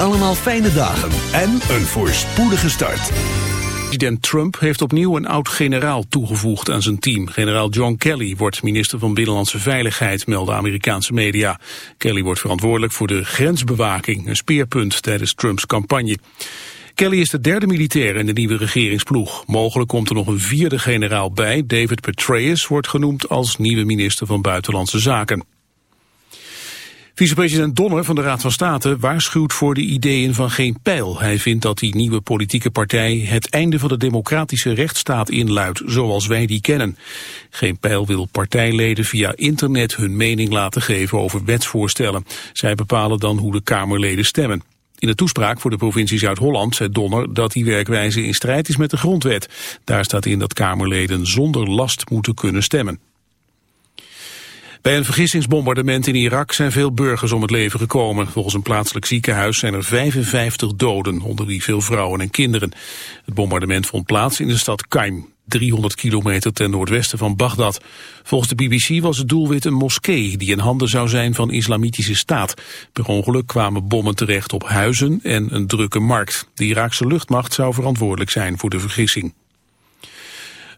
allemaal fijne dagen en een voorspoedige start. President Trump heeft opnieuw een oud-generaal toegevoegd aan zijn team. Generaal John Kelly wordt minister van Binnenlandse Veiligheid, melden Amerikaanse media. Kelly wordt verantwoordelijk voor de grensbewaking, een speerpunt tijdens Trumps campagne. Kelly is de derde militair in de nieuwe regeringsploeg. Mogelijk komt er nog een vierde generaal bij. David Petraeus wordt genoemd als nieuwe minister van Buitenlandse Zaken. Vicepresident Donner van de Raad van State waarschuwt voor de ideeën van geen pijl. Hij vindt dat die nieuwe politieke partij het einde van de democratische rechtsstaat inluidt, zoals wij die kennen. Geen pijl wil partijleden via internet hun mening laten geven over wetsvoorstellen. Zij bepalen dan hoe de Kamerleden stemmen. In de toespraak voor de provincie Zuid-Holland zei Donner dat die werkwijze in strijd is met de grondwet. Daar staat in dat Kamerleden zonder last moeten kunnen stemmen. Bij een vergissingsbombardement in Irak zijn veel burgers om het leven gekomen. Volgens een plaatselijk ziekenhuis zijn er 55 doden, onder wie veel vrouwen en kinderen. Het bombardement vond plaats in de stad Qaim, 300 kilometer ten noordwesten van Bagdad. Volgens de BBC was het doelwit een moskee die in handen zou zijn van islamitische staat. Per ongeluk kwamen bommen terecht op huizen en een drukke markt. De Iraakse luchtmacht zou verantwoordelijk zijn voor de vergissing.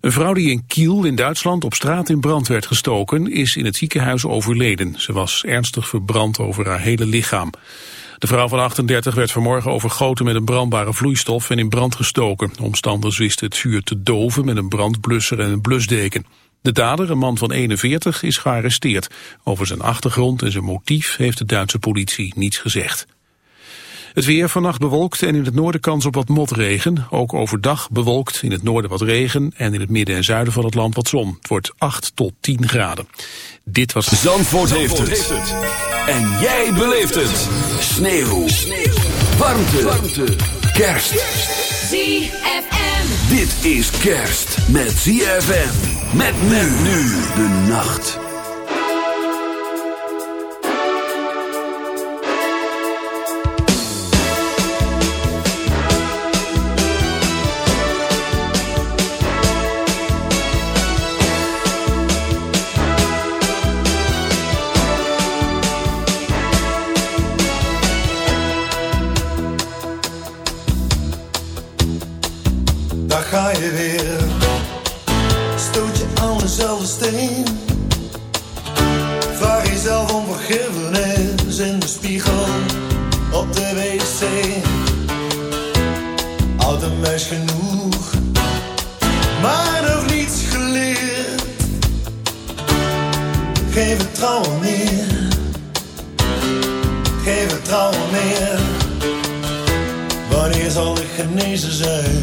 Een vrouw die in Kiel in Duitsland op straat in brand werd gestoken is in het ziekenhuis overleden. Ze was ernstig verbrand over haar hele lichaam. De vrouw van 38 werd vanmorgen overgoten met een brandbare vloeistof en in brand gestoken. Omstanders wisten het vuur te doven met een brandblusser en een blusdeken. De dader, een man van 41, is gearresteerd. Over zijn achtergrond en zijn motief heeft de Duitse politie niets gezegd. Het weer vannacht bewolkt en in het noorden kans op wat motregen. Ook overdag bewolkt, in het noorden wat regen en in het midden en zuiden van het land wat zon. Het wordt 8 tot 10 graden. Dit was... Zandvoort, Zandvoort heeft, het. En jij beleeft het. Sneeuw. Sneeuw. Warmte. Warmte. Kerst. ZFM. Dit is kerst met ZFM. Met men nu de nacht. Op de wc. Oud een meis genoeg, maar nog niets geleerd. Geen vertrouwen meer, geen vertrouwen meer. Wanneer zal ik genezen zijn?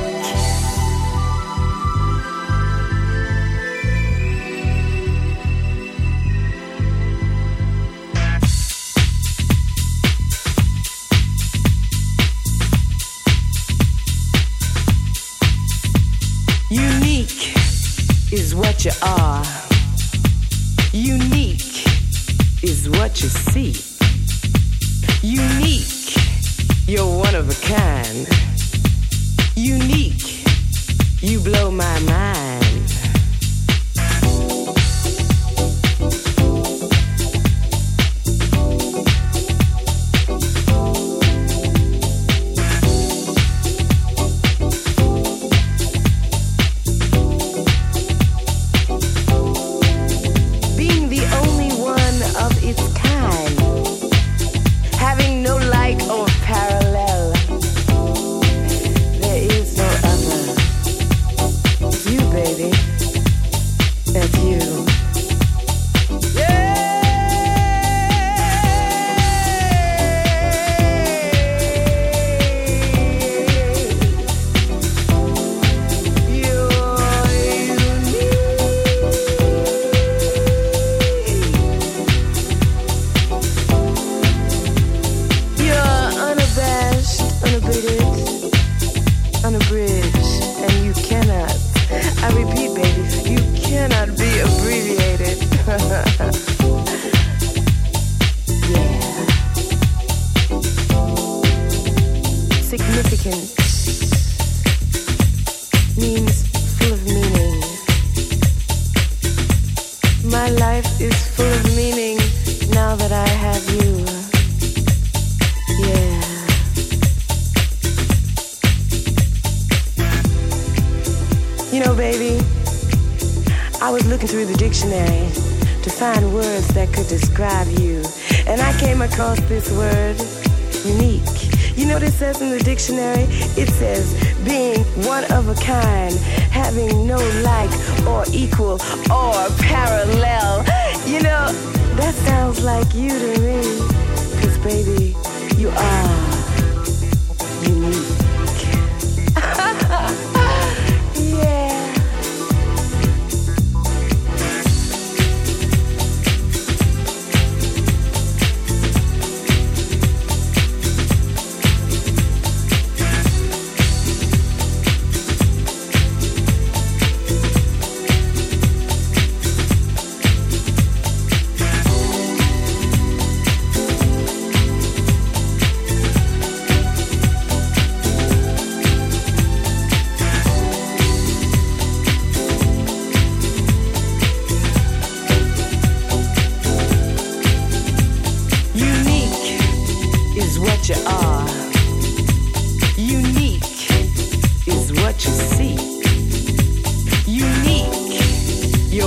kind, having no like or equal or parallel. You know, that sounds like you to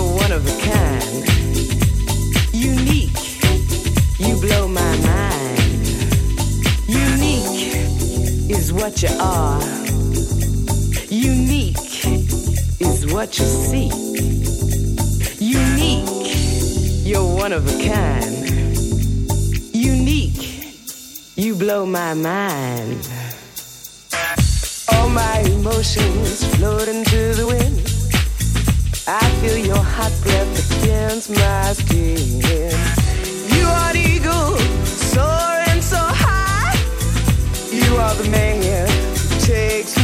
one of a kind. Unique, you blow my mind. Unique is what you are. Unique is what you see. Unique, you're one of a kind. Unique, you blow my mind. All my emotions floating to the wind. I feel your hot breath against my skin. You are the eagle, soaring so high. You are the man who takes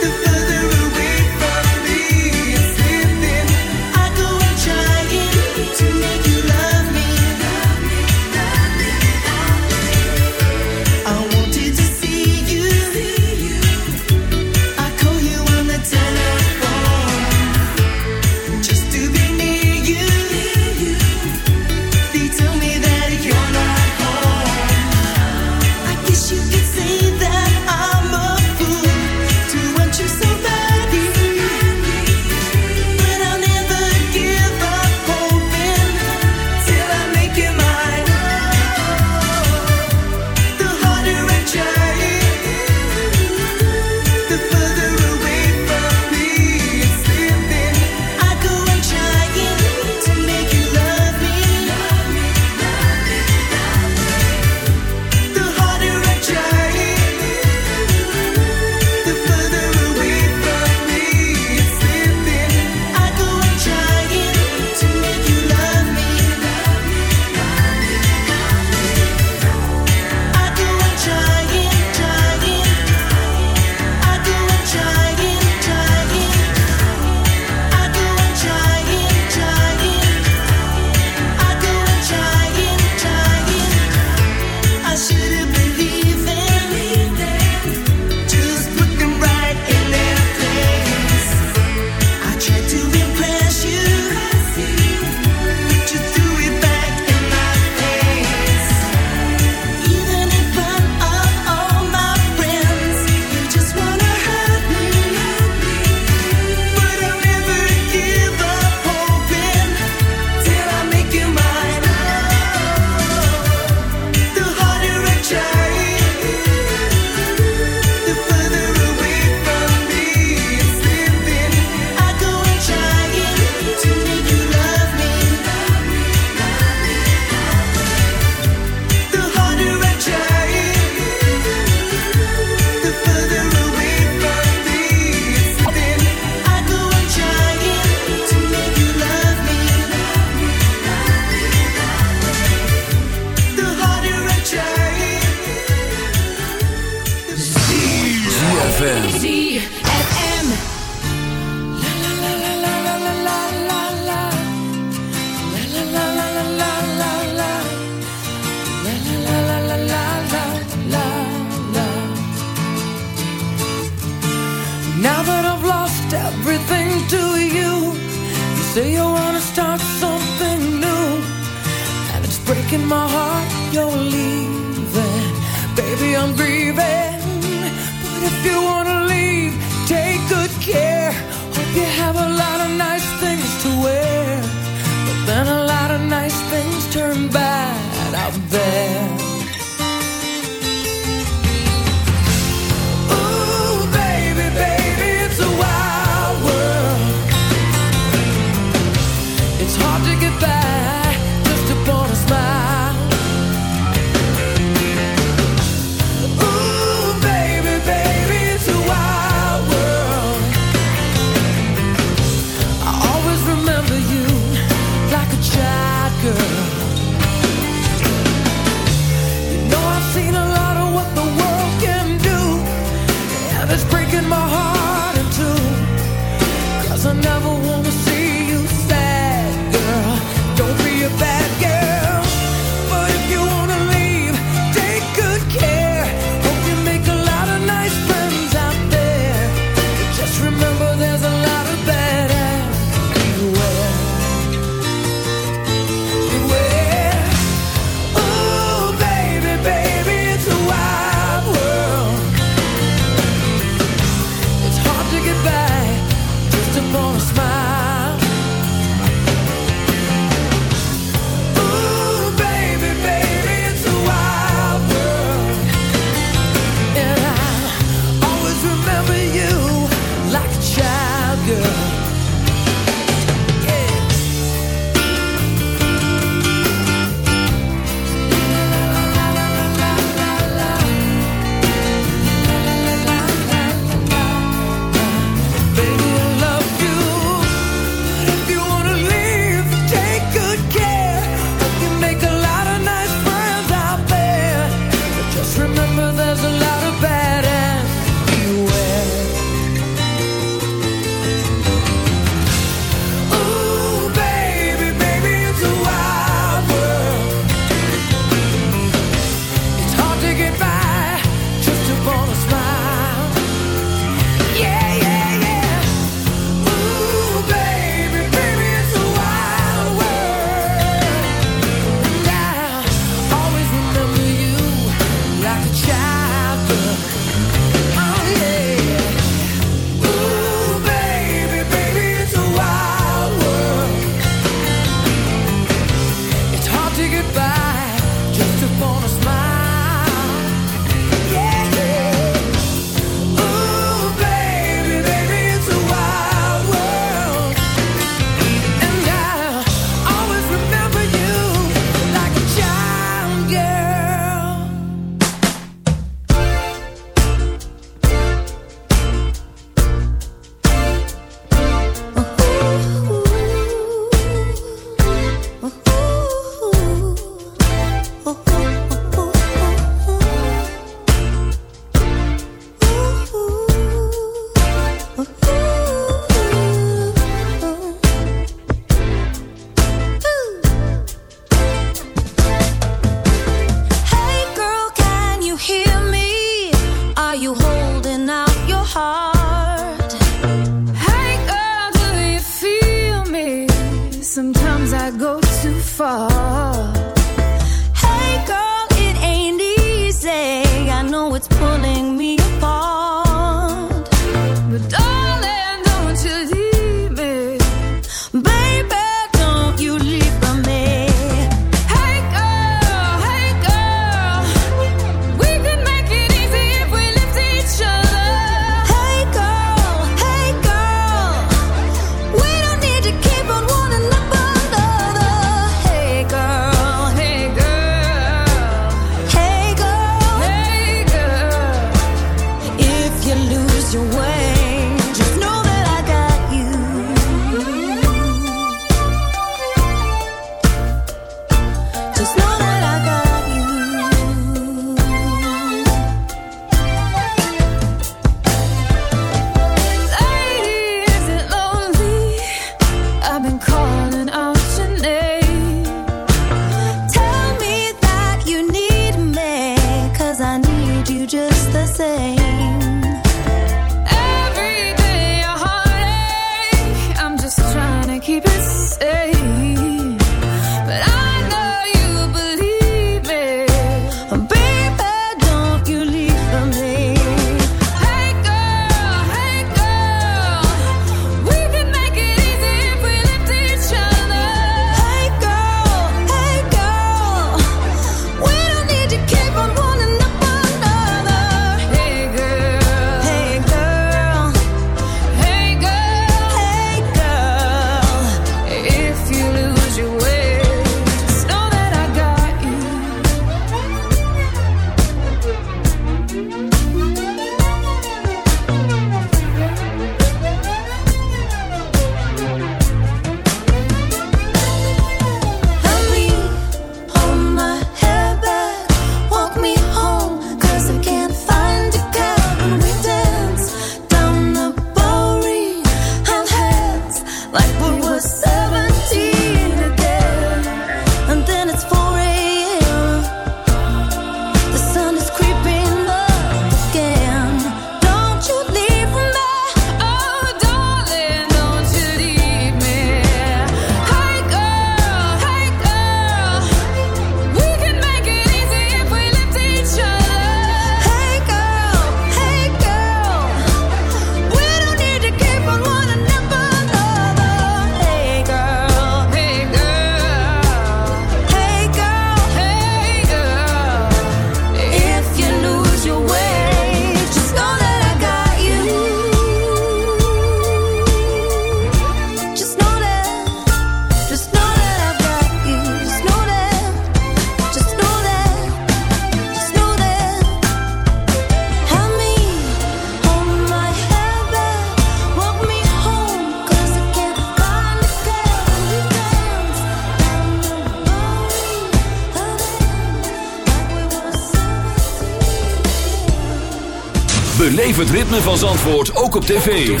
het ritme van Zandvoort ook op tv.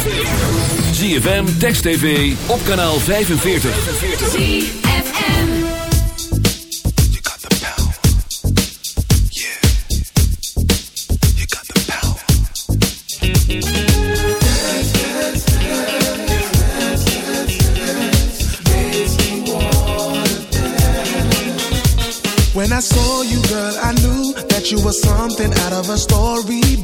ZFM, Text TV, op kanaal 45. ZFM. When I saw you, girl, I knew that you were something out of a storybook.